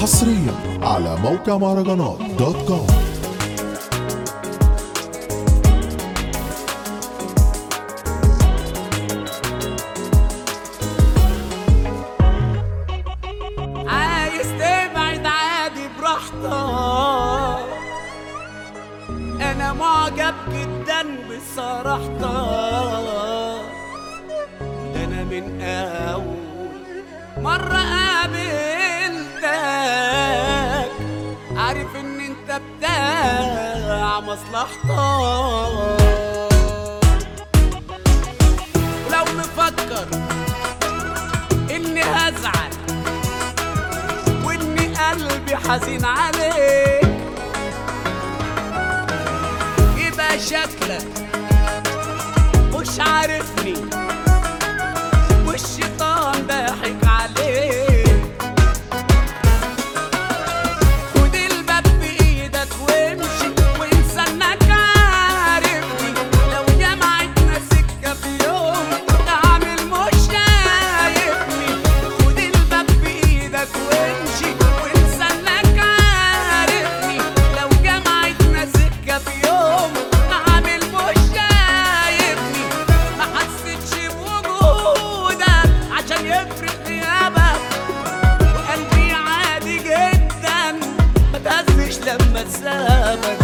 حصريا على موقع مهرجانات دوت كوم عايز تبعد عادي براحتك. أنا معجب جدا بصراحتك. أنا من أول مرة مصلحتك. ولو مفكر إني هزعل وإني قلبي حزين عليك يبقى شكلك لما تسابك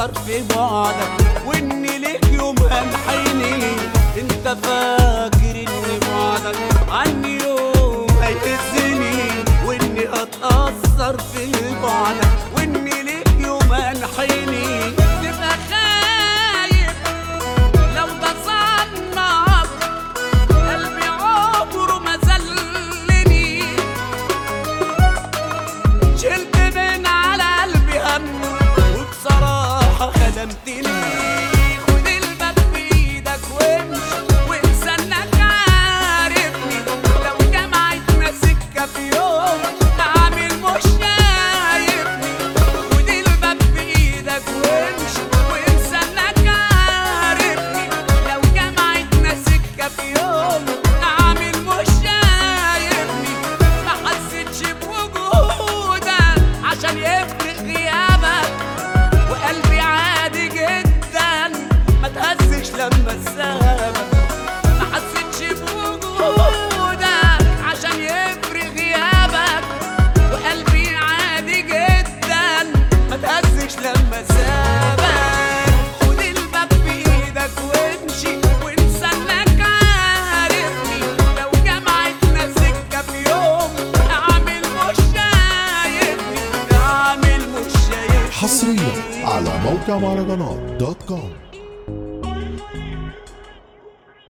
هتأثر في بعدك وإني ليك يوم هنحيني أنت فاكر ان بعدك. عني يوم هيهزني وإني هتأثر في them thin لما تسابك ما حسيتش بوجودك عشان يفرق غيابك. وقلبي عادي جدا. ما تهزش لما سابك. خد الباب بايدك وامشي وانسى إنك عارفني. لو جمعتنا سكة في يوم أعمل مش شايفني أعمل مش شايفني حصريا على موقع مهرجانات دوت كوم.